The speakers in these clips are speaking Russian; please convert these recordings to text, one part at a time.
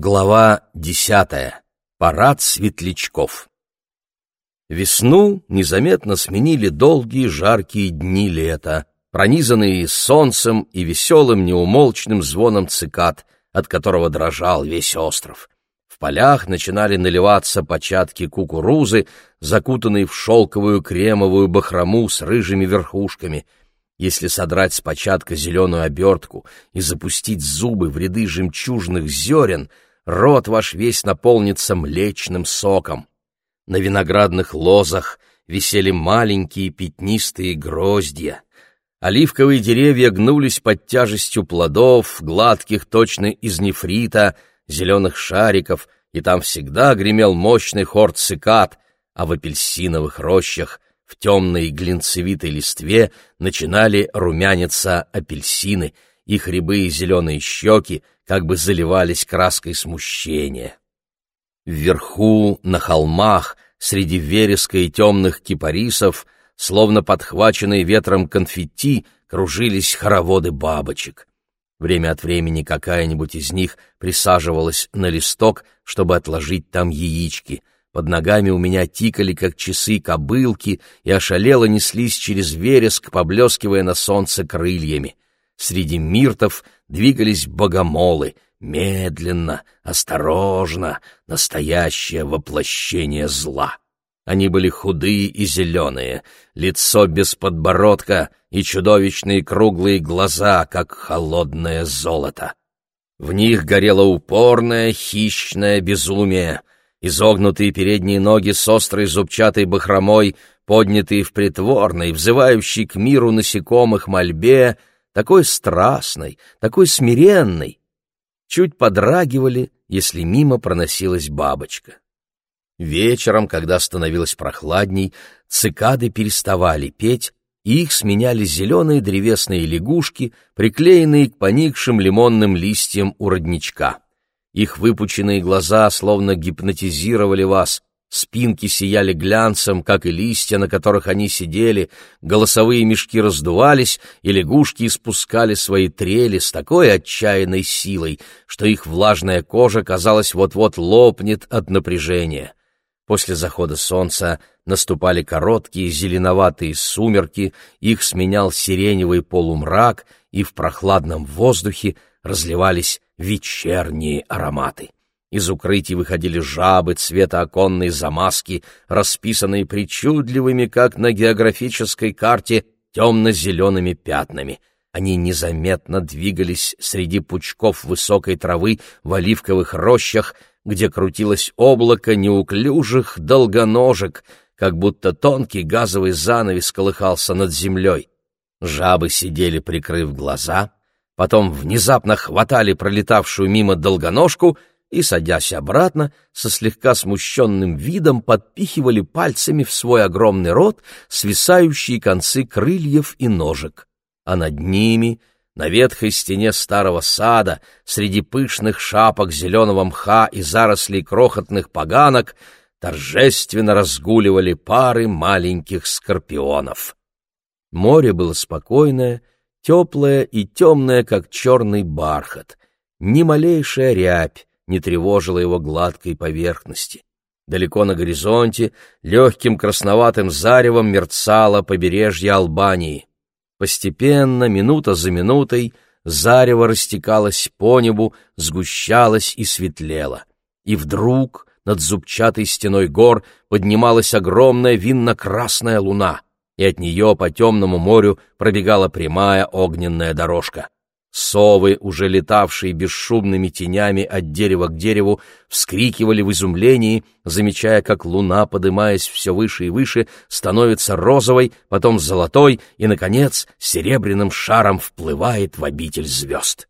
Глава десятая. Парад светлячков. Весну незаметно сменили долгие жаркие дни лета, пронизанные солнцем и веселым неумолчным звоном цикад, от которого дрожал весь остров. В полях начинали наливаться початки кукурузы, закутанные в шелковую кремовую бахрому с рыжими верхушками — если содрать с початка зеленую обертку и запустить зубы в ряды жемчужных зерен, рот ваш весь наполнится млечным соком. На виноградных лозах висели маленькие пятнистые гроздья. Оливковые деревья гнулись под тяжестью плодов, гладких точно из нефрита, зеленых шариков, и там всегда гремел мощный хор цикад, а в апельсиновых рощах в темной глинцевитой листве начинали румяниться апельсины, их рябые зеленые щеки как бы заливались краской смущения. Вверху, на холмах, среди вереска и темных кипарисов, словно подхваченные ветром конфетти, кружились хороводы бабочек. Время от времени какая-нибудь из них присаживалась на листок, чтобы отложить там яички — под ногами у меня тикали, как часы, кобылки, и ошалело неслись через вереск, поблескивая на солнце крыльями. Среди миртов двигались богомолы, медленно, осторожно, настоящее воплощение зла. Они были худые и зеленые, лицо без подбородка и чудовищные круглые глаза, как холодное золото. В них горело упорное, хищное безумие — изогнутые передние ноги с острой зубчатой бахромой, поднятые в притворной, взывающей к миру насекомых мольбе, такой страстной, такой смиренной, чуть подрагивали, если мимо проносилась бабочка. Вечером, когда становилось прохладней, цикады переставали петь, и их сменяли зеленые древесные лягушки, приклеенные к поникшим лимонным листьям у родничка. Их выпученные глаза словно гипнотизировали вас, спинки сияли глянцем, как и листья, на которых они сидели, голосовые мешки раздувались, и лягушки испускали свои трели с такой отчаянной силой, что их влажная кожа, казалось, вот-вот лопнет от напряжения. После захода солнца наступали короткие зеленоватые сумерки, их сменял сиреневый полумрак, и в прохладном воздухе разливались вечерние ароматы. Из укрытий выходили жабы цвета оконной замазки, расписанные причудливыми, как на географической карте, темно-зелеными пятнами. Они незаметно двигались среди пучков высокой травы в оливковых рощах, где крутилось облако неуклюжих долгоножек, как будто тонкий газовый занавес колыхался над землей. Жабы сидели, прикрыв глаза, потом внезапно хватали пролетавшую мимо долгоножку и, садясь обратно, со слегка смущенным видом подпихивали пальцами в свой огромный рот свисающие концы крыльев и ножек. А над ними, на ветхой стене старого сада, среди пышных шапок зеленого мха и зарослей крохотных поганок, торжественно разгуливали пары маленьких скорпионов. Море было спокойное, теплая и темная, как черный бархат. Ни малейшая рябь не тревожила его гладкой поверхности. Далеко на горизонте легким красноватым заревом мерцало побережье Албании. Постепенно, минута за минутой, зарево растекалось по небу, сгущалось и светлело. И вдруг над зубчатой стеной гор поднималась огромная винно-красная луна — и от нее по темному морю пробегала прямая огненная дорожка. Совы, уже летавшие бесшумными тенями от дерева к дереву, вскрикивали в изумлении, замечая, как луна, подымаясь все выше и выше, становится розовой, потом золотой и, наконец, серебряным шаром вплывает в обитель звезд.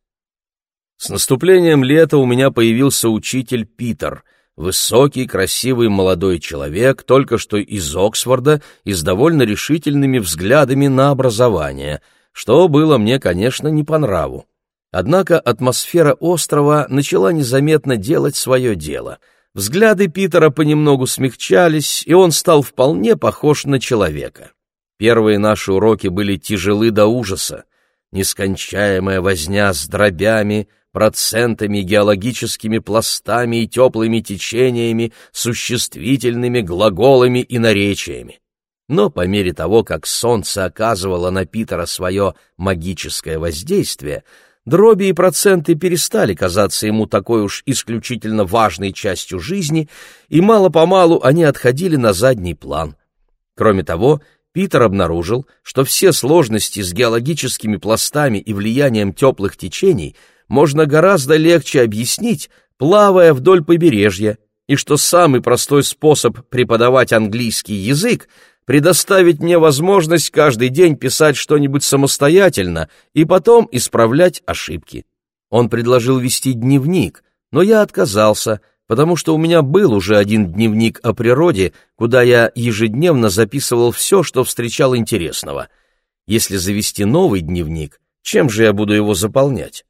С наступлением лета у меня появился учитель Питер — Высокий, красивый молодой человек, только что из Оксфорда и с довольно решительными взглядами на образование, что было мне, конечно, не по нраву. Однако атмосфера острова начала незаметно делать свое дело. Взгляды Питера понемногу смягчались, и он стал вполне похож на человека. Первые наши уроки были тяжелы до ужаса. нескончаемая возня с дробями, процентами, геологическими пластами и теплыми течениями, существительными, глаголами и наречиями. Но по мере того, как солнце оказывало на Питера свое магическое воздействие, дроби и проценты перестали казаться ему такой уж исключительно важной частью жизни, и мало-помалу они отходили на задний план. Кроме того, Питер обнаружил, что все сложности с геологическими пластами и влиянием теплых течений можно гораздо легче объяснить, плавая вдоль побережья, и что самый простой способ преподавать английский язык предоставить мне возможность каждый день писать что-нибудь самостоятельно и потом исправлять ошибки. Он предложил вести дневник, но я отказался, потому что у меня был уже один дневник о природе, куда я ежедневно записывал все, что встречал интересного. Если завести новый дневник, чем же я буду его заполнять?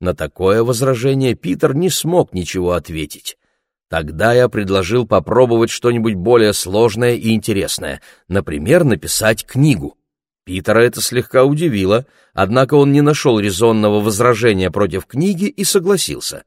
На такое возражение Питер не смог ничего ответить. Тогда я предложил попробовать что-нибудь более сложное и интересное, например, написать книгу. Питера это слегка удивило, однако он не нашел резонного возражения против книги и согласился.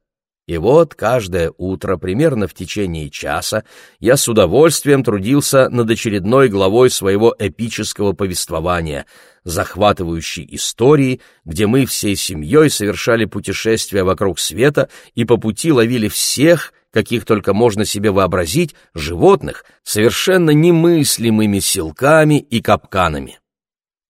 И вот каждое утро, примерно в течение часа, я с удовольствием трудился над очередной главой своего эпического повествования, захватывающей истории, где мы всей семьей совершали путешествия вокруг света и по пути ловили всех, каких только можно себе вообразить, животных, совершенно немыслимыми силками и капканами.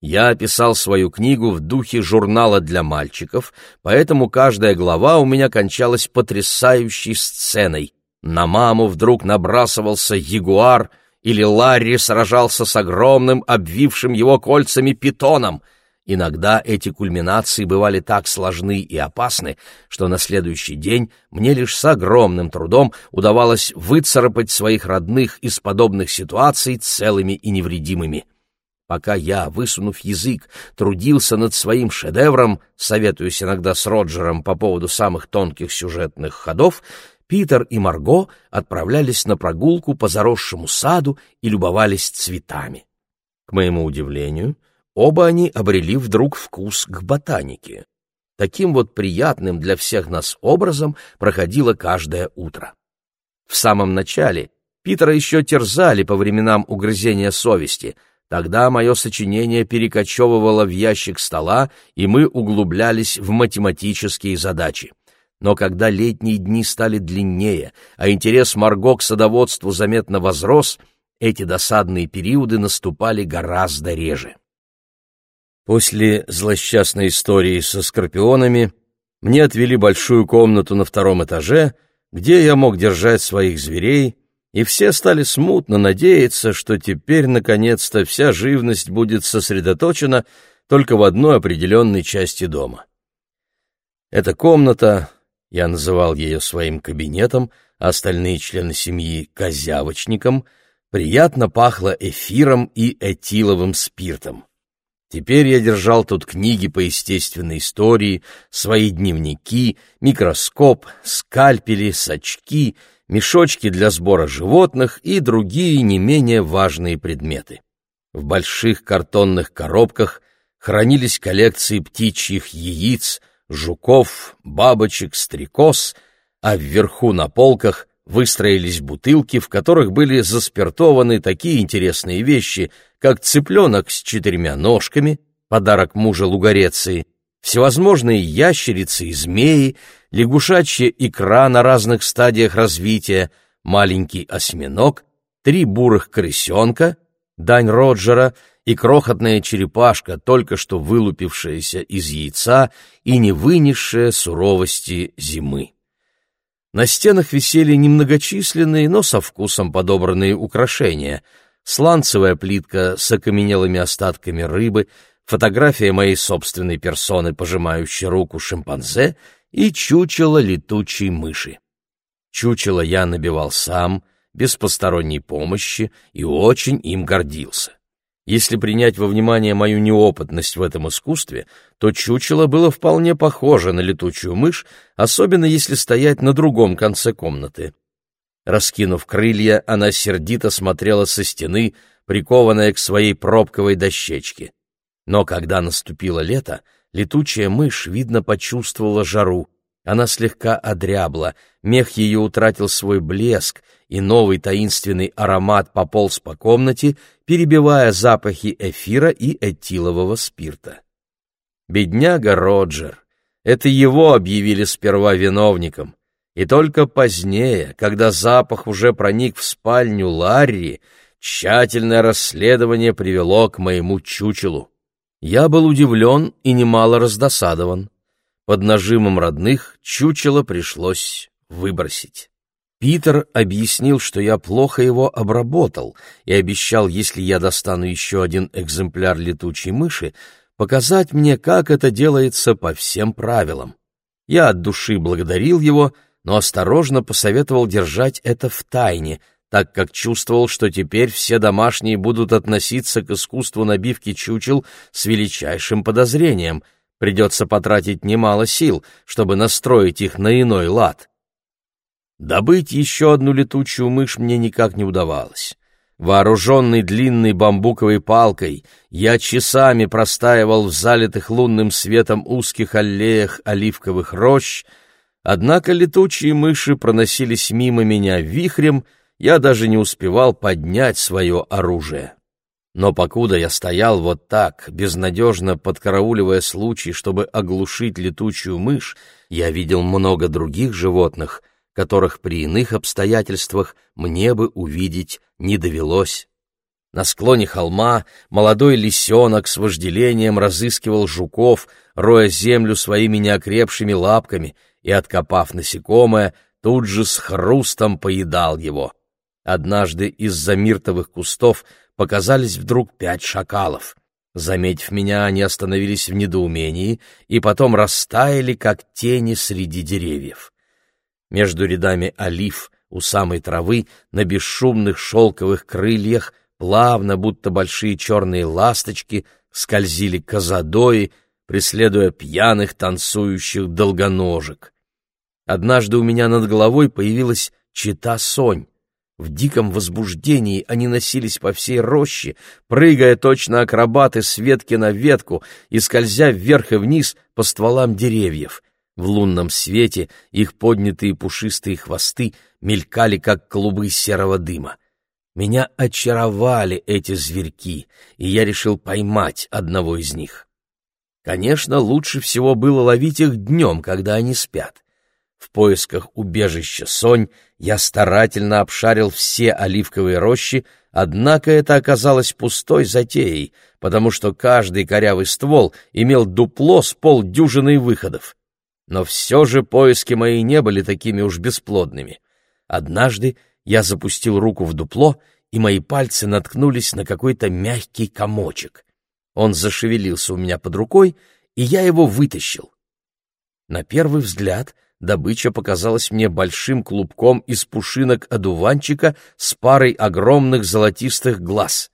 Я описал свою книгу в духе журнала для мальчиков, поэтому каждая глава у меня кончалась потрясающей сценой. На маму вдруг набрасывался ягуар, или Ларри сражался с огромным, обвившим его кольцами питоном — Иногда эти кульминации бывали так сложны и опасны, что на следующий день мне лишь с огромным трудом удавалось выцарапать своих родных из подобных ситуаций целыми и невредимыми. Пока я, высунув язык, трудился над своим шедевром, советуюсь иногда с Роджером по поводу самых тонких сюжетных ходов, Питер и Марго отправлялись на прогулку по заросшему саду и любовались цветами. К моему удивлению, Оба они обрели вдруг вкус к ботанике. Таким вот приятным для всех нас образом проходило каждое утро. В самом начале Питера еще терзали по временам угрызения совести. Тогда мое сочинение перекочевывало в ящик стола, и мы углублялись в математические задачи. Но когда летние дни стали длиннее, а интерес Марго к садоводству заметно возрос, эти досадные периоды наступали гораздо реже. После злосчастной истории со скорпионами мне отвели большую комнату на втором этаже, где я мог держать своих зверей, и все стали смутно надеяться, что теперь, наконец-то, вся живность будет сосредоточена только в одной определенной части дома. Эта комната, я называл ее своим кабинетом, а остальные члены семьи — козявочником, приятно пахла эфиром и этиловым спиртом. Теперь я держал тут книги по естественной истории, свои дневники, микроскоп, скальпели, сачки, мешочки для сбора животных и другие не менее важные предметы. В больших картонных коробках хранились коллекции птичьих яиц, жуков, бабочек, стрекоз, а вверху на полках выстроились бутылки, в которых были заспиртованы такие интересные вещи — как цыпленок с четырьмя ножками, подарок мужа Лугареции, всевозможные ящерицы и змеи, лягушачья икра на разных стадиях развития, маленький осьминог, три бурых крысенка, дань Роджера и крохотная черепашка, только что вылупившаяся из яйца и не вынесшая суровости зимы. На стенах висели немногочисленные, но со вкусом подобранные украшения — сланцевая плитка с окаменелыми остатками рыбы, фотография моей собственной персоны, пожимающей руку шимпанзе, и чучело летучей мыши. Чучело я набивал сам, без посторонней помощи, и очень им гордился. Если принять во внимание мою неопытность в этом искусстве, то чучело было вполне похоже на летучую мышь, особенно если стоять на другом конце комнаты. Раскинув крылья, она сердито смотрела со стены, прикованная к своей пробковой дощечке. Но когда наступило лето, Летучая мышь, видно, почувствовала жару. Она слегка одрябла, мех ее утратил свой блеск, и новый таинственный аромат пополз по комнате, перебивая запахи эфира и этилового спирта. Бедняга Роджер. Это его объявили сперва виновником. И только позднее, когда запах уже проник в спальню Ларри, тщательное расследование привело к моему чучелу. Я был удивлен и немало раздосадован. Под нажимом родных чучело пришлось выбросить. Питер объяснил, что я плохо его обработал, и обещал, если я достану еще один экземпляр летучей мыши, показать мне, как это делается по всем правилам. Я от души благодарил его, но осторожно посоветовал держать это в тайне, так как чувствовал, что теперь все домашние будут относиться к искусству набивки чучел с величайшим подозрением. Придется потратить немало сил, чтобы настроить их на иной лад. Добыть еще одну летучую мышь мне никак не удавалось. Вооруженный длинной бамбуковой палкой, я часами простаивал в залитых лунным светом узких аллеях оливковых рощ, однако летучие мыши проносились мимо меня вихрем, я даже не успевал поднять свое оружие. Но покуда я стоял вот так, безнадежно подкарауливая случай, чтобы оглушить летучую мышь, я видел много других животных, которых при иных обстоятельствах мне бы увидеть не довелось. На склоне холма молодой лисенок с вожделением разыскивал жуков, роя землю своими неокрепшими лапками, и, откопав насекомое, тут же с хрустом поедал его. Однажды из-за миртовых кустов показались вдруг пять шакалов. Заметив меня, они остановились в недоумении и потом растаяли, как тени среди деревьев. Между рядами олив у самой травы на бесшумных шелковых крыльях плавно, будто большие черные ласточки, скользили козадои, преследуя пьяных танцующих долгоножек. Однажды у меня над головой появилась чита сонь. В диком возбуждении они носились по всей роще, прыгая точно акробаты с ветки на ветку и скользя вверх и вниз по стволам деревьев — в лунном свете их поднятые пушистые хвосты мелькали, как клубы серого дыма. Меня очаровали эти зверьки, и я решил поймать одного из них. Конечно, лучше всего было ловить их днем, когда они спят. В поисках убежища Сонь я старательно обшарил все оливковые рощи, однако это оказалось пустой затеей, потому что каждый корявый ствол имел дупло с полдюжиной выходов. Но все же поиски мои не были такими уж бесплодными. Однажды я запустил руку в дупло, и мои пальцы наткнулись на какой-то мягкий комочек. Он зашевелился у меня под рукой, и я его вытащил. На первый взгляд добыча показалась мне большим клубком из пушинок одуванчика с парой огромных золотистых глаз.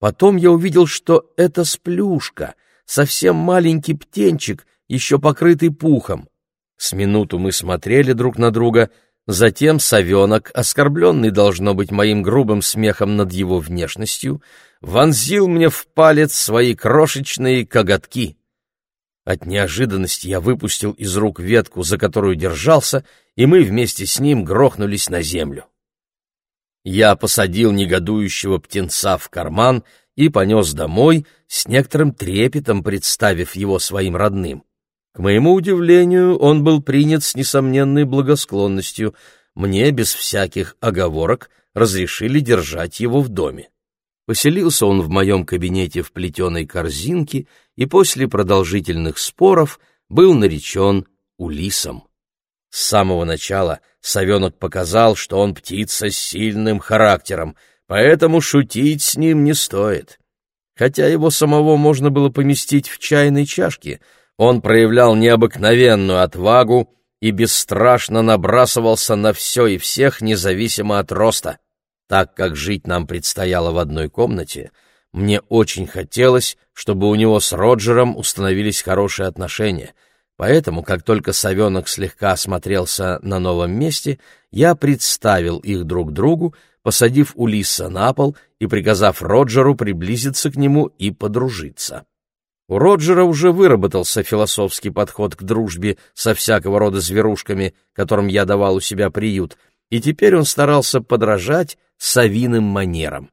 Потом я увидел, что это сплюшка, совсем маленький птенчик, еще покрытый пухом. С минуту мы смотрели друг на друга, затем совенок, оскорбленный, должно быть, моим грубым смехом над его внешностью, вонзил мне в палец свои крошечные коготки. От неожиданности я выпустил из рук ветку, за которую держался, и мы вместе с ним грохнулись на землю. Я посадил негодующего птенца в карман и понес домой, с некоторым трепетом представив его своим родным. К моему удивлению, он был принят с несомненной благосклонностью. Мне без всяких оговорок разрешили держать его в доме. Поселился он в моем кабинете в плетеной корзинке и после продолжительных споров был наречен Улисом. С самого начала совенок показал, что он птица с сильным характером, поэтому шутить с ним не стоит. Хотя его самого можно было поместить в чайной чашке — он проявлял необыкновенную отвагу и бесстрашно набрасывался на все и всех, независимо от роста. Так как жить нам предстояло в одной комнате, мне очень хотелось, чтобы у него с Роджером установились хорошие отношения, поэтому, как только совенок слегка осмотрелся на новом месте, я представил их друг другу, посадив Улисса на пол и приказав Роджеру приблизиться к нему и подружиться. У Роджера уже выработался философский подход к дружбе со всякого рода зверушками, которым я давал у себя приют, и теперь он старался подражать совиным манерам.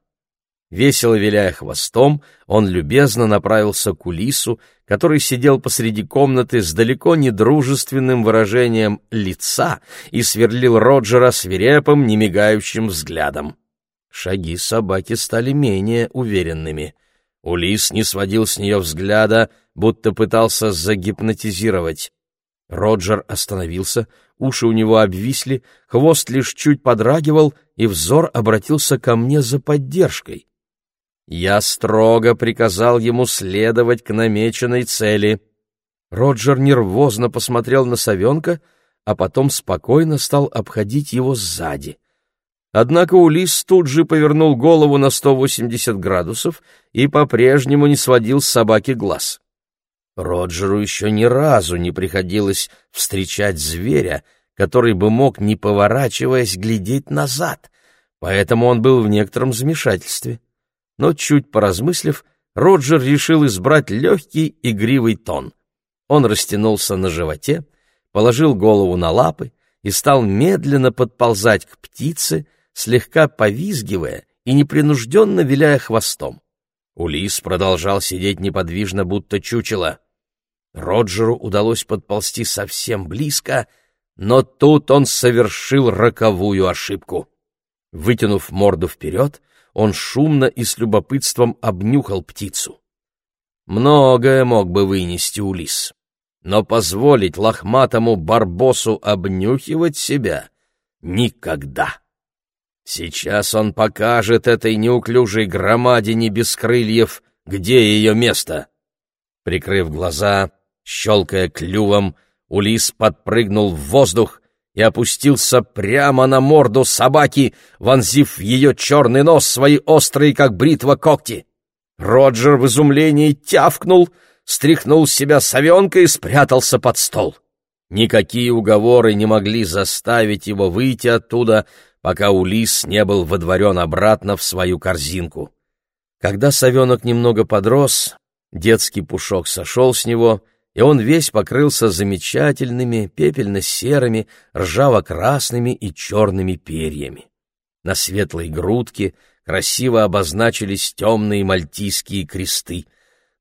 Весело виляя хвостом, он любезно направился к Улису, который сидел посреди комнаты с далеко не дружественным выражением лица и сверлил Роджера свирепым, немигающим взглядом. Шаги собаки стали менее уверенными. Улис не сводил с нее взгляда, будто пытался загипнотизировать. Роджер остановился, уши у него обвисли, хвост лишь чуть подрагивал, и взор обратился ко мне за поддержкой. Я строго приказал ему следовать к намеченной цели. Роджер нервозно посмотрел на совенка, а потом спокойно стал обходить его сзади. Однако Улис тут же повернул голову на 180 градусов и по-прежнему не сводил с собаки глаз. Роджеру еще ни разу не приходилось встречать зверя, который бы мог, не поворачиваясь, глядеть назад, поэтому он был в некотором замешательстве но, чуть поразмыслив, Роджер решил избрать легкий игривый тон. Он растянулся на животе, положил голову на лапы и стал медленно подползать к птице, слегка повизгивая и непринужденно виляя хвостом. Улис продолжал сидеть неподвижно, будто чучело. Роджеру удалось подползти совсем близко, но тут он совершил роковую ошибку. Вытянув морду вперед, он шумно и с любопытством обнюхал птицу. Многое мог бы вынести Улис, но позволить лохматому барбосу обнюхивать себя — никогда. Сейчас он покажет этой неуклюжей громадине без крыльев, где ее место. Прикрыв глаза, щелкая клювом, Улис подпрыгнул в воздух и опустился прямо на морду собаки, вонзив в ее черный нос свои острые, как бритва, когти. Роджер в изумлении тявкнул, стряхнул с себя совенка и спрятался под стол. Никакие уговоры не могли заставить его выйти оттуда, пока Улис не был водворен обратно в свою корзинку. Когда совенок немного подрос, детский пушок сошел с него — и он весь покрылся замечательными пепельно-серыми, ржаво-красными и черными перьями. На светлой грудке красиво обозначились темные мальтийские кресты.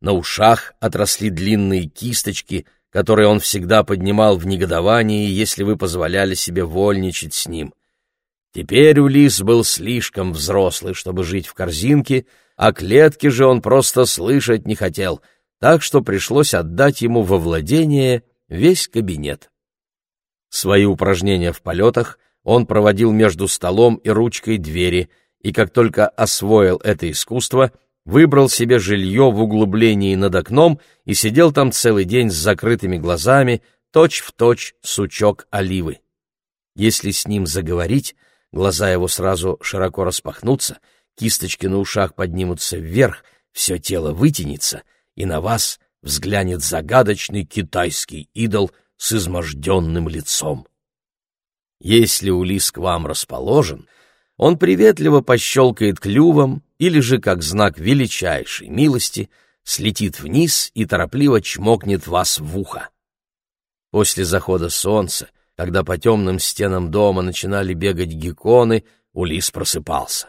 На ушах отросли длинные кисточки, которые он всегда поднимал в негодовании, если вы позволяли себе вольничать с ним. Теперь Улис был слишком взрослый, чтобы жить в корзинке, а клетки же он просто слышать не хотел — так что пришлось отдать ему во владение весь кабинет. Свои упражнения в полетах он проводил между столом и ручкой двери, и как только освоил это искусство, выбрал себе жилье в углублении над окном и сидел там целый день с закрытыми глазами, точь-в-точь точь сучок оливы. Если с ним заговорить, глаза его сразу широко распахнутся, кисточки на ушах поднимутся вверх, все тело вытянется — и на вас взглянет загадочный китайский идол с изможденным лицом. Если Улис к вам расположен, он приветливо пощелкает клювом или же, как знак величайшей милости, слетит вниз и торопливо чмокнет вас в ухо. После захода солнца, когда по темным стенам дома начинали бегать гекконы, Улис просыпался.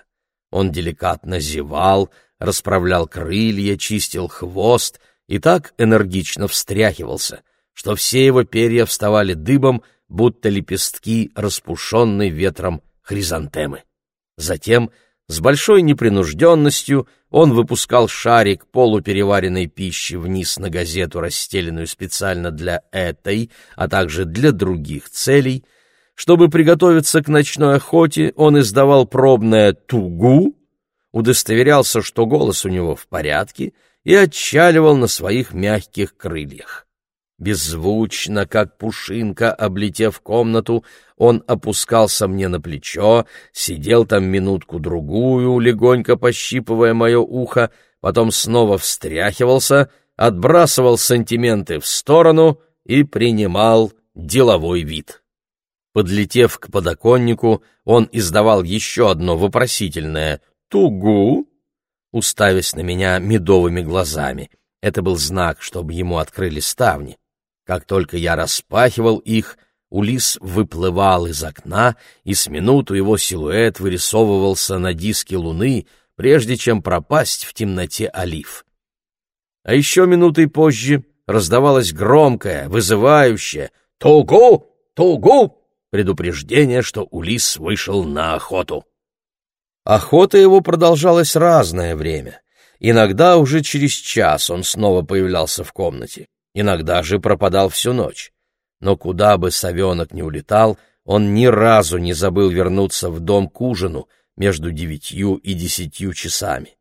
Он деликатно зевал, расправлял крылья, чистил хвост и так энергично встряхивался, что все его перья вставали дыбом, будто лепестки, распушенной ветром хризантемы. Затем, с большой непринужденностью, он выпускал шарик полупереваренной пищи вниз на газету, расстеленную специально для этой, а также для других целей. Чтобы приготовиться к ночной охоте, он издавал пробное «тугу», удостоверялся, что голос у него в порядке, и отчаливал на своих мягких крыльях. Беззвучно, как пушинка, облетев комнату, он опускался мне на плечо, сидел там минутку-другую, легонько пощипывая мое ухо, потом снова встряхивался, отбрасывал сантименты в сторону и принимал деловой вид. Подлетев к подоконнику, он издавал еще одно вопросительное — тугу?» уставясь на меня медовыми глазами, Это был знак, чтобы ему открыли ставни. Как только я распахивал их, Улис выплывал из окна, и с минуту его силуэт вырисовывался на диске луны, прежде чем пропасть в темноте олив. А еще минутой позже раздавалось громкое, вызывающее «Тугу! Тугу!» предупреждение, что Улис вышел на охоту. Охота его продолжалась разное время. Иногда уже через час он снова появлялся в комнате, иногда же пропадал всю ночь. Но куда бы совенок ни улетал, он ни разу не забыл вернуться в дом к ужину между девятью и десятью часами.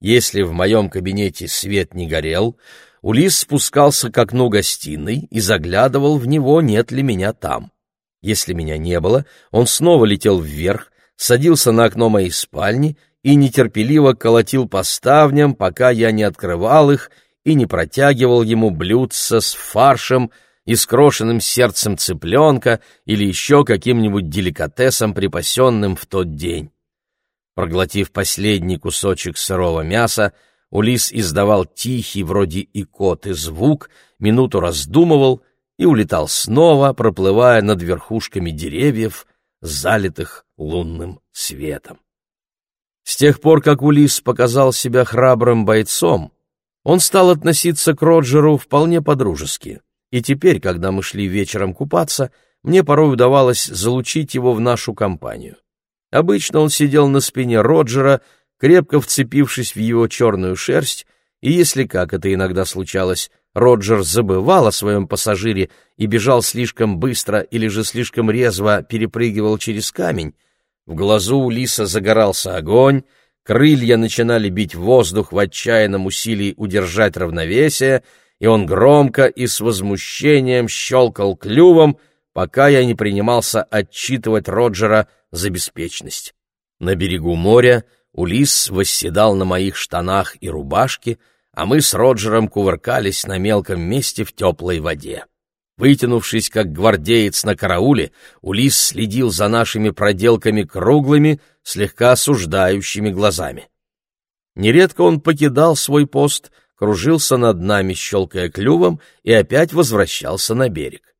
Если в моем кабинете свет не горел, Улис спускался к окну гостиной и заглядывал в него, нет ли меня там. Если меня не было, он снова летел вверх, садился на окно моей спальни и нетерпеливо колотил по ставням, пока я не открывал их и не протягивал ему блюдца с фаршем и с крошенным сердцем цыпленка или еще каким-нибудь деликатесом, припасенным в тот день. Проглотив последний кусочек сырого мяса, Улис издавал тихий, вроде икоты, звук, минуту раздумывал — и улетал снова, проплывая над верхушками деревьев, залитых лунным светом. С тех пор, как Улис показал себя храбрым бойцом, он стал относиться к Роджеру вполне по-дружески, и теперь, когда мы шли вечером купаться, мне порой удавалось залучить его в нашу компанию. Обычно он сидел на спине Роджера, крепко вцепившись в его черную шерсть, и если, как это иногда случалось, Роджер забывал о своем пассажире и бежал слишком быстро или же слишком резво перепрыгивал через камень, в глазу у лиса загорался огонь, крылья начинали бить воздух в отчаянном усилии удержать равновесие, и он громко и с возмущением щелкал клювом, пока я не принимался отчитывать Роджера за беспечность. На берегу моря Улис восседал на моих штанах и рубашке, а мы с Роджером кувыркались на мелком месте в теплой воде. Вытянувшись, как гвардеец на карауле, Улис следил за нашими проделками круглыми, слегка осуждающими глазами. Нередко он покидал свой пост, кружился над нами, щелкая клювом, и опять возвращался на берег.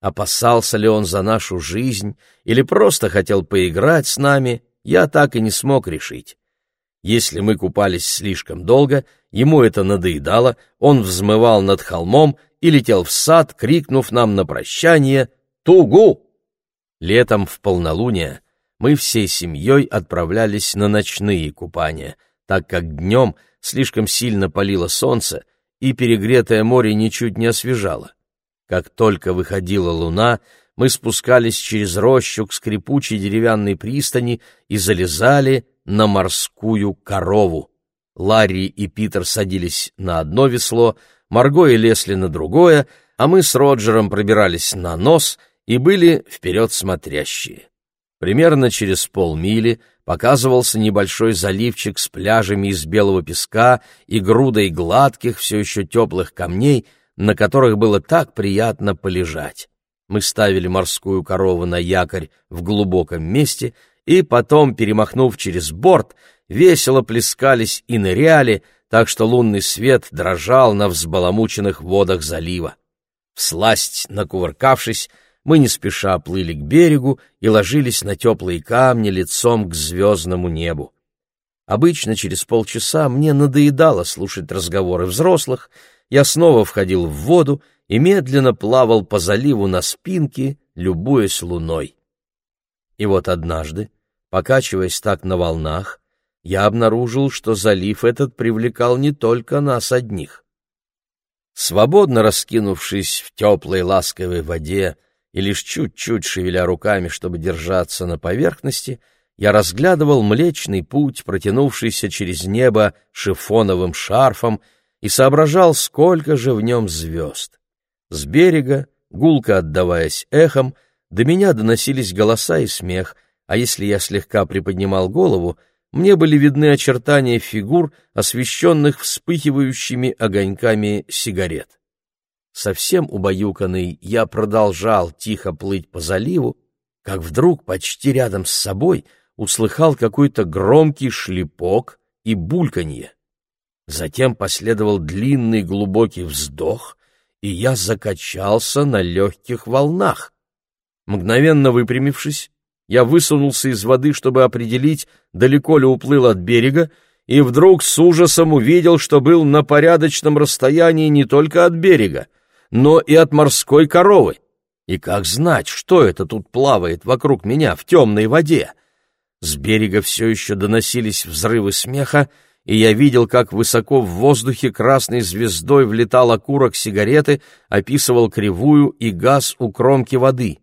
Опасался ли он за нашу жизнь или просто хотел поиграть с нами, я так и не смог решить. Если мы купались слишком долго, ему это надоедало, он взмывал над холмом и летел в сад, крикнув нам на прощание «Тугу!». Летом в полнолуние мы всей семьей отправлялись на ночные купания, так как днем слишком сильно палило солнце, и перегретое море ничуть не освежало. Как только выходила луна, мы спускались через рощу к скрипучей деревянной пристани и залезали на морскую корову. Ларри и Питер садились на одно весло, Марго и Лесли на другое, а мы с Роджером пробирались на нос и были вперед смотрящие. Примерно через полмили показывался небольшой заливчик с пляжами из белого песка и грудой гладких, все еще теплых камней, на которых было так приятно полежать. Мы ставили морскую корову на якорь в глубоком месте — и потом, перемахнув через борт, весело плескались и ныряли, так что лунный свет дрожал на взбаламученных водах залива. Всласть накувыркавшись, мы не спеша плыли к берегу и ложились на теплые камни лицом к звездному небу. Обычно через полчаса мне надоедало слушать разговоры взрослых, я снова входил в воду и медленно плавал по заливу на спинке, любуясь луной. И вот однажды, Покачиваясь так на волнах, я обнаружил, что залив этот привлекал не только нас одних. Свободно раскинувшись в теплой ласковой воде и лишь чуть-чуть шевеля руками, чтобы держаться на поверхности, я разглядывал Млечный Путь, протянувшийся через небо шифоновым шарфом, и соображал, сколько же в нем звезд. С берега, гулко отдаваясь эхом, до меня доносились голоса и смех — а если я слегка приподнимал голову, мне были видны очертания фигур, освещенных вспыхивающими огоньками сигарет. Совсем убаюканный, я продолжал тихо плыть по заливу, как вдруг почти рядом с собой услыхал какой-то громкий шлепок и бульканье. Затем последовал длинный глубокий вздох, и я закачался на легких волнах. Мгновенно выпрямившись, я высунулся из воды, чтобы определить, далеко ли уплыл от берега, и вдруг с ужасом увидел, что был на порядочном расстоянии не только от берега, но и от морской коровы. И как знать, что это тут плавает вокруг меня в темной воде? С берега все еще доносились взрывы смеха, и я видел, как высоко в воздухе красной звездой влетал окурок сигареты, описывал кривую и газ у кромки воды.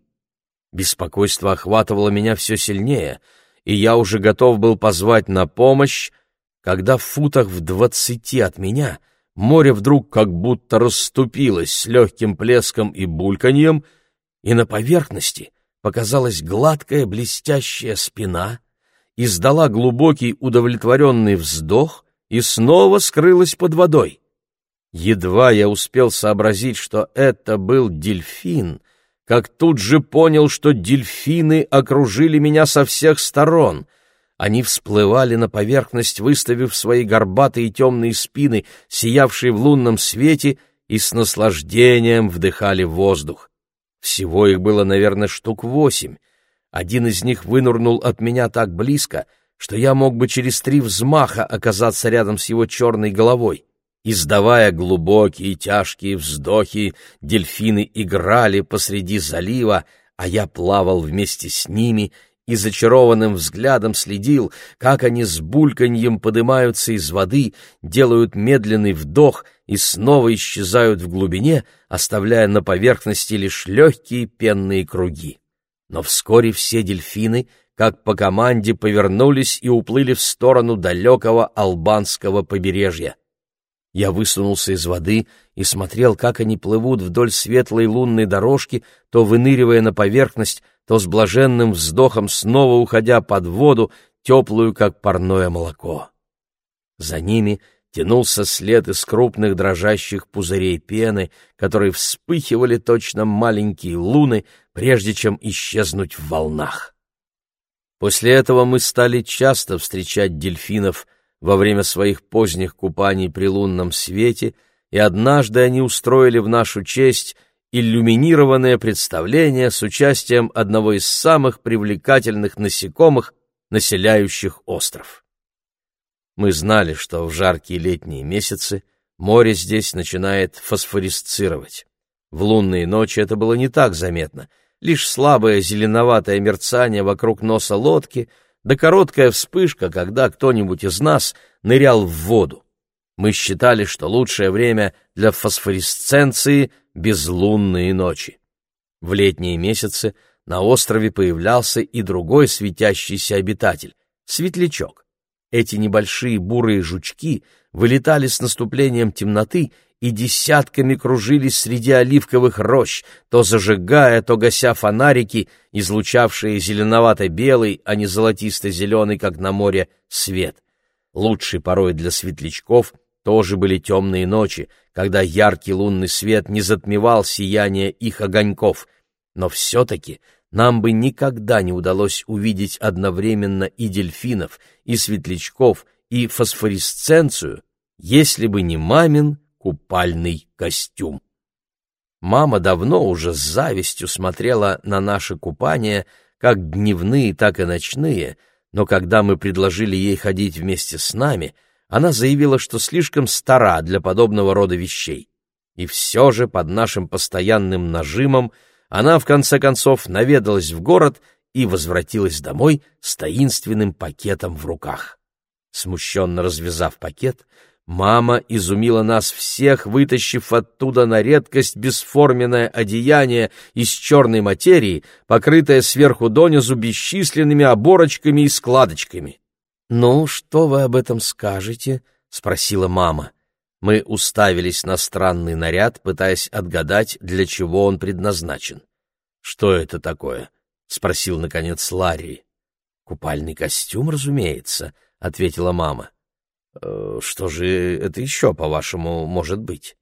Беспокойство охватывало меня все сильнее, и я уже готов был позвать на помощь, когда в футах в двадцати от меня море вдруг как будто расступилось с легким плеском и бульканьем, и на поверхности показалась гладкая блестящая спина, издала глубокий удовлетворенный вздох и снова скрылась под водой. Едва я успел сообразить, что это был дельфин, как тут же понял, что дельфины окружили меня со всех сторон — они всплывали на поверхность, выставив свои горбатые темные спины, сиявшие в лунном свете, и с наслаждением вдыхали воздух. Всего их было, наверное, штук восемь. Один из них вынурнул от меня так близко, что я мог бы через три взмаха оказаться рядом с его черной головой. Издавая глубокие тяжкие вздохи, дельфины играли посреди залива, а я плавал вместе с ними — и зачарованным взглядом следил, как они с бульканьем поднимаются из воды, делают медленный вдох и снова исчезают в глубине, оставляя на поверхности лишь легкие пенные круги. Но вскоре все дельфины, как по команде, повернулись и уплыли в сторону далекого албанского побережья. Я высунулся из воды и смотрел, как они плывут вдоль светлой лунной дорожки, то выныривая на поверхность, то с блаженным вздохом снова уходя под воду, теплую, как парное молоко. За ними тянулся след из крупных дрожащих пузырей пены, которые вспыхивали точно маленькие луны, прежде чем исчезнуть в волнах. После этого мы стали часто встречать дельфинов во время своих поздних купаний при лунном свете, и однажды они устроили в нашу честь иллюминированное представление с участием одного из самых привлекательных насекомых, населяющих остров. Мы знали, что в жаркие летние месяцы море здесь начинает фосфорисцировать. В лунные ночи это было не так заметно, лишь слабое зеленоватое мерцание вокруг носа лодки, да короткая вспышка, когда кто-нибудь из нас нырял в воду. Мы считали, что лучшее время для фосфоресценции — безлунные ночи. В летние месяцы на острове появлялся и другой светящийся обитатель — светлячок. Эти небольшие бурые жучки вылетали с наступлением темноты и десятками кружились среди оливковых рощ, то зажигая, то гася фонарики, излучавшие зеленовато-белый, а не золотисто-зеленый, как на море, свет. Лучший порой для светлячков — тоже были темные ночи, когда яркий лунный свет не затмевал сияние их огоньков, но все-таки нам бы никогда не удалось увидеть одновременно и дельфинов, и светлячков, и фосфоресценцию, если бы не мамин купальный костюм. Мама давно уже с завистью смотрела на наши купания, как дневные, так и ночные, но когда мы предложили ей ходить вместе с нами — она заявила, что слишком стара для подобного рода вещей. И все же под нашим постоянным нажимом она в конце концов наведалась в город и возвратилась домой с таинственным пакетом в руках. Смущенно развязав пакет, мама изумила нас всех, вытащив оттуда на редкость бесформенное одеяние из черной материи, покрытое сверху донизу бесчисленными оборочками и складочками. «Ну, что вы об этом скажете?» — спросила мама. Мы уставились на странный наряд, пытаясь отгадать, для чего он предназначен. «Что это такое?» — спросил, наконец, Ларри. «Купальный костюм, разумеется», — ответила мама. «Э, «Что же это еще, по-вашему, может быть?»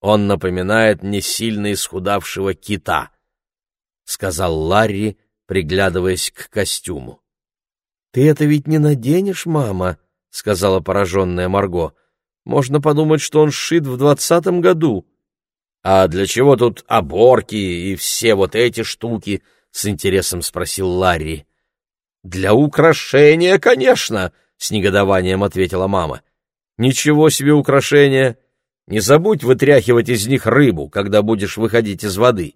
«Он напоминает мне сильно исхудавшего кита», — сказал Ларри, приглядываясь к костюму. «Ты это ведь не наденешь, мама», — сказала пораженная Марго. Можно подумать, что он сшит в двадцатом году. А для чего тут оборки и все вот эти штуки? С интересом спросил Ларри. Для украшения, конечно, с негодованием ответила мама. Ничего себе украшения! Не забудь вытряхивать из них рыбу, когда будешь выходить из воды.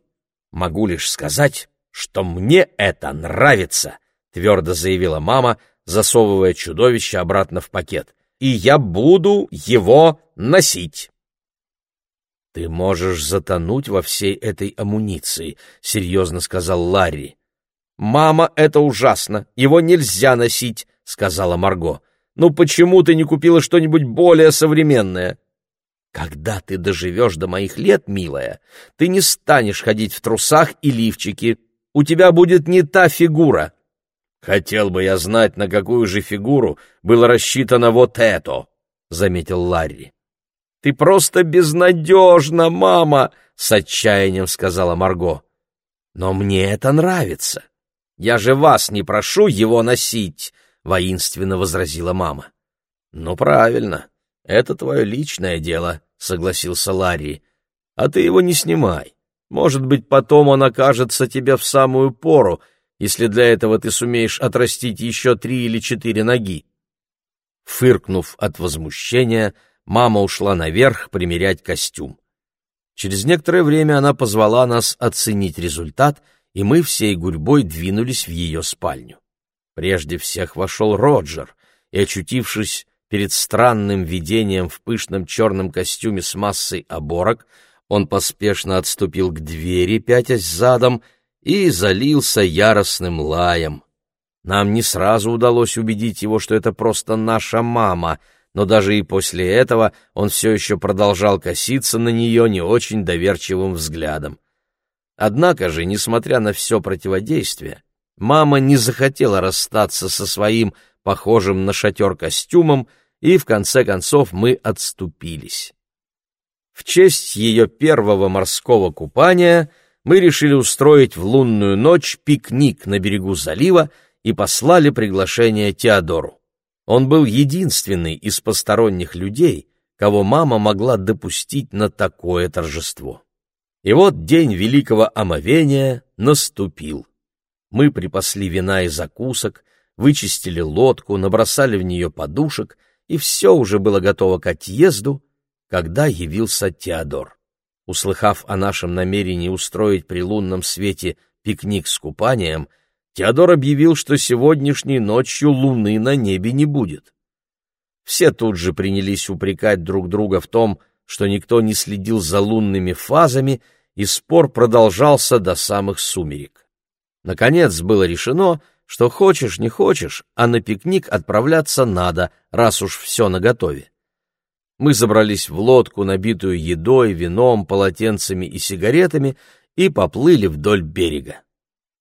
Могу лишь сказать, что мне это нравится, твердо заявила мама, засовывая чудовище обратно в пакет. И я буду его носить. Ты можешь затонуть во всей этой амуниции, серьезно сказал Ларри. Мама, это ужасно. Его нельзя носить, сказала Марго. Ну почему ты не купила что-нибудь более современное? Когда ты доживешь до моих лет, милая, ты не станешь ходить в трусах и лифчике. У тебя будет не та фигура. Хотел бы я знать, на какую же фигуру было рассчитано вот это, заметил Ларри. Ты просто безнадежна, мама, с отчаянием сказала Марго. Но мне это нравится. Я же вас не прошу его носить, воинственно возразила мама. Ну правильно. «Это твое личное дело», — согласился Ларри. «А ты его не снимай. Может быть, потом он окажется тебе в самую пору, если для этого ты сумеешь отрастить еще три или четыре ноги». Фыркнув от возмущения, мама ушла наверх примерять костюм. Через некоторое время она позвала нас оценить результат, и мы всей гурьбой двинулись в ее спальню. Прежде всех вошел Роджер, и, очутившись Перед странным видением в пышном черном костюме с массой оборок он поспешно отступил к двери, пятясь задом, и залился яростным лаем. Нам не сразу удалось убедить его, что это просто наша мама, но даже и после этого он все еще продолжал коситься на нее не очень доверчивым взглядом. Однако же, несмотря на все противодействие, мама не захотела расстаться со своим, похожим на шатер костюмом, и в конце концов мы отступились. В честь ее первого морского купания мы решили устроить в лунную ночь пикник на берегу залива и послали приглашение Теодору. Он был единственный из посторонних людей, кого мама могла допустить на такое торжество. И вот день великого омовения наступил. Мы припасли вина и закусок, вычистили лодку, набросали в нее подушек — и все уже было готово к отъезду, когда явился Теодор. Услыхав о нашем намерении устроить при лунном свете пикник с купанием, Теодор объявил, что сегодняшней ночью луны на небе не будет. Все тут же принялись упрекать друг друга в том, что никто не следил за лунными фазами, и спор продолжался до самых сумерек. Наконец было решено, что хочешь, не хочешь, а на пикник отправляться надо, раз уж все наготове. Мы забрались в лодку, набитую едой, вином, полотенцами и сигаретами, и поплыли вдоль берега.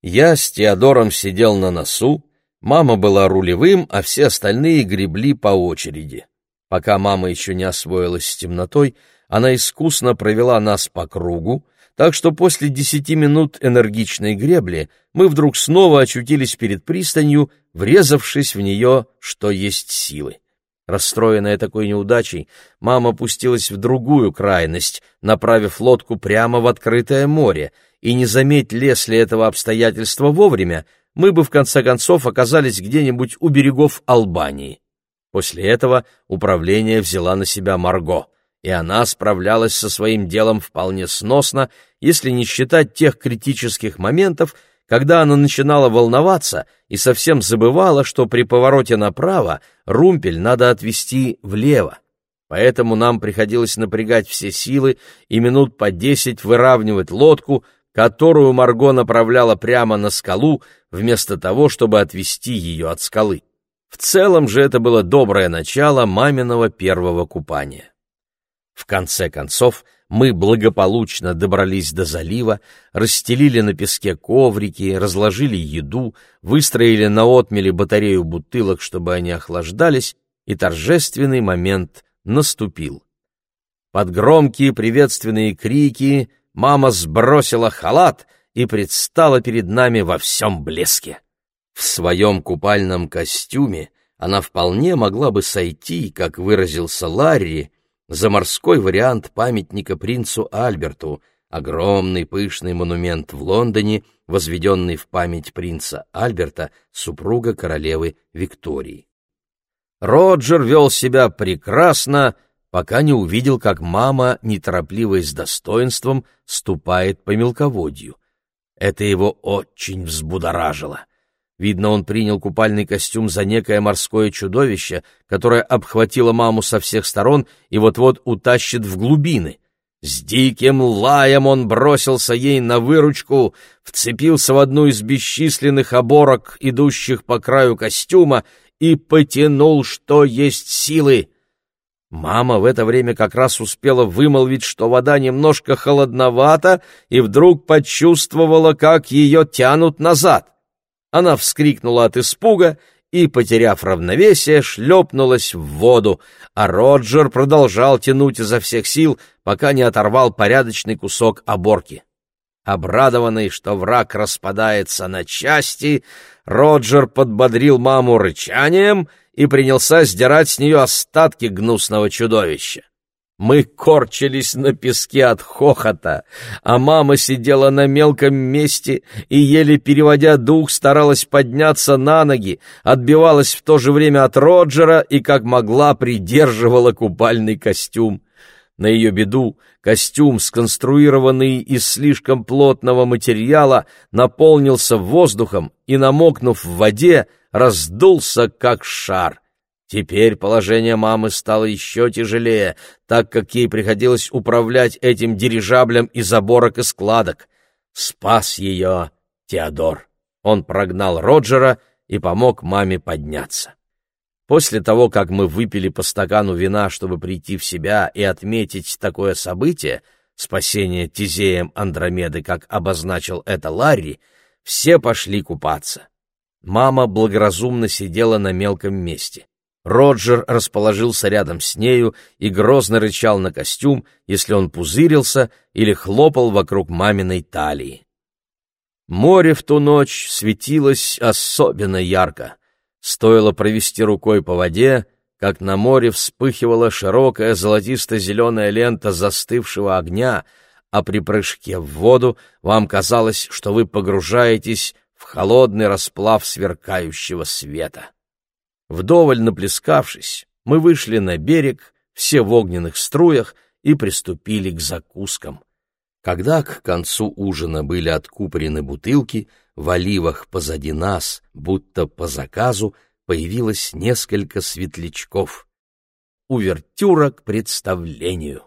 Я с Теодором сидел на носу, мама была рулевым, а все остальные гребли по очереди. Пока мама еще не освоилась с темнотой, она искусно провела нас по кругу, так что после десяти минут энергичной гребли мы вдруг снова очутились перед пристанью, врезавшись в нее, что есть силы. Расстроенная такой неудачей, мама пустилась в другую крайность, направив лодку прямо в открытое море, и не заметь ли этого обстоятельства вовремя, мы бы в конце концов оказались где-нибудь у берегов Албании. После этого управление взяла на себя Марго — и она справлялась со своим делом вполне сносно, если не считать тех критических моментов, когда она начинала волноваться и совсем забывала, что при повороте направо румпель надо отвести влево. Поэтому нам приходилось напрягать все силы и минут по десять выравнивать лодку, которую Марго направляла прямо на скалу, вместо того, чтобы отвести ее от скалы. В целом же это было доброе начало маминого первого купания. В конце концов, мы благополучно добрались до залива, расстелили на песке коврики, разложили еду, выстроили на отмеле батарею бутылок, чтобы они охлаждались, и торжественный момент наступил. Под громкие приветственные крики мама сбросила халат и предстала перед нами во всем блеске. В своем купальном костюме она вполне могла бы сойти, как выразился Ларри, Заморской вариант памятника принцу Альберту, огромный пышный монумент в Лондоне, возведенный в память принца Альберта, супруга королевы Виктории. Роджер вел себя прекрасно, пока не увидел, как мама, неторопливо и с достоинством, ступает по мелководью. Это его очень взбудоражило. Видно, он принял купальный костюм за некое морское чудовище, которое обхватило маму со всех сторон и вот-вот утащит в глубины. С диким лаем он бросился ей на выручку, вцепился в одну из бесчисленных оборок, идущих по краю костюма, и потянул, что есть силы. Мама в это время как раз успела вымолвить, что вода немножко холодновата, и вдруг почувствовала, как ее тянут назад. Она вскрикнула от испуга и, потеряв равновесие, шлепнулась в воду, а Роджер продолжал тянуть изо всех сил, пока не оторвал порядочный кусок оборки. Обрадованный, что враг распадается на части, Роджер подбодрил маму рычанием и принялся сдирать с нее остатки гнусного чудовища. Мы корчились на песке от хохота, а мама сидела на мелком месте и, еле переводя дух, старалась подняться на ноги, отбивалась в то же время от Роджера и, как могла, придерживала купальный костюм. На ее беду костюм, сконструированный из слишком плотного материала, наполнился воздухом и, намокнув в воде, раздулся, как шар. Теперь положение мамы стало еще тяжелее, так как ей приходилось управлять этим дирижаблем из оборок и складок. Спас ее Теодор. Он прогнал Роджера и помог маме подняться. После того, как мы выпили по стакану вина, чтобы прийти в себя и отметить такое событие, спасение Тизеем Андромеды, как обозначил это Ларри, все пошли купаться. Мама благоразумно сидела на мелком месте. Роджер расположился рядом с нею и грозно рычал на костюм, если он пузырился или хлопал вокруг маминой талии. Море в ту ночь светилось особенно ярко. Стоило провести рукой по воде, как на море вспыхивала широкая золотисто-зеленая лента застывшего огня, а при прыжке в воду вам казалось, что вы погружаетесь в холодный расплав сверкающего света. Вдоволь наплескавшись, мы вышли на берег, все в огненных струях, и приступили к закускам. Когда к концу ужина были откупорены бутылки, в оливах позади нас, будто по заказу, появилось несколько светлячков. Увертюра к представлению.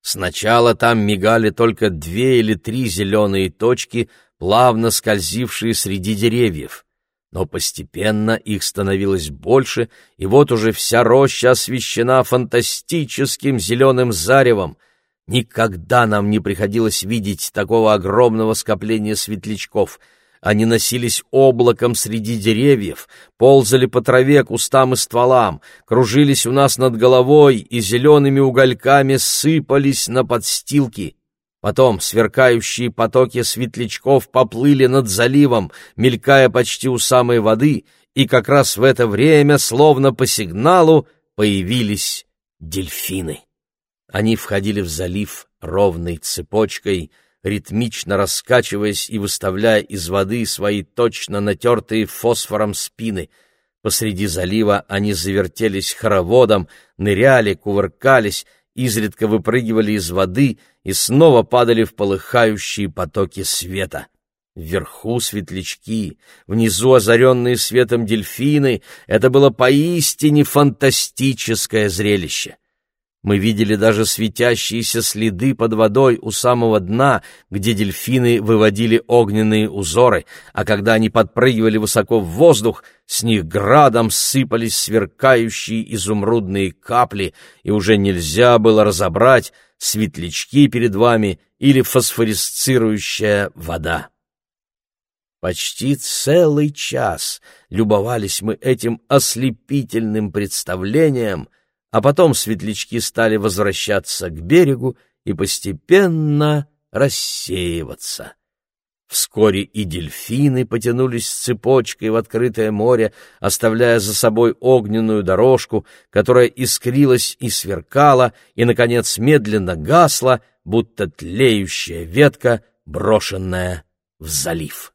Сначала там мигали только две или три зеленые точки, плавно скользившие среди деревьев но постепенно их становилось больше, и вот уже вся роща освещена фантастическим зеленым заревом. Никогда нам не приходилось видеть такого огромного скопления светлячков. Они носились облаком среди деревьев, ползали по траве, кустам и стволам, кружились у нас над головой и зелеными угольками сыпались на подстилки — Потом сверкающие потоки светлячков поплыли над заливом, мелькая почти у самой воды, и как раз в это время, словно по сигналу, появились дельфины. Они входили в залив ровной цепочкой, ритмично раскачиваясь и выставляя из воды свои точно натертые фосфором спины. Посреди залива они завертелись хороводом, ныряли, кувыркались, изредка выпрыгивали из воды и снова падали в полыхающие потоки света. Вверху светлячки, внизу озаренные светом дельфины — это было поистине фантастическое зрелище. Мы видели даже светящиеся следы под водой у самого дна, где дельфины выводили огненные узоры, а когда они подпрыгивали высоко в воздух, с них градом сыпались сверкающие изумрудные капли, и уже нельзя было разобрать, светлячки перед вами или фосфорисцирующая вода. Почти целый час любовались мы этим ослепительным представлением — а потом светлячки стали возвращаться к берегу и постепенно рассеиваться. Вскоре и дельфины потянулись цепочкой в открытое море, оставляя за собой огненную дорожку, которая искрилась и сверкала, и, наконец, медленно гасла, будто тлеющая ветка, брошенная в залив.